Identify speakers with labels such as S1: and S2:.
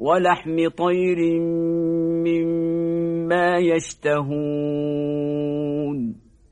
S1: ولحم طير مما يشتهون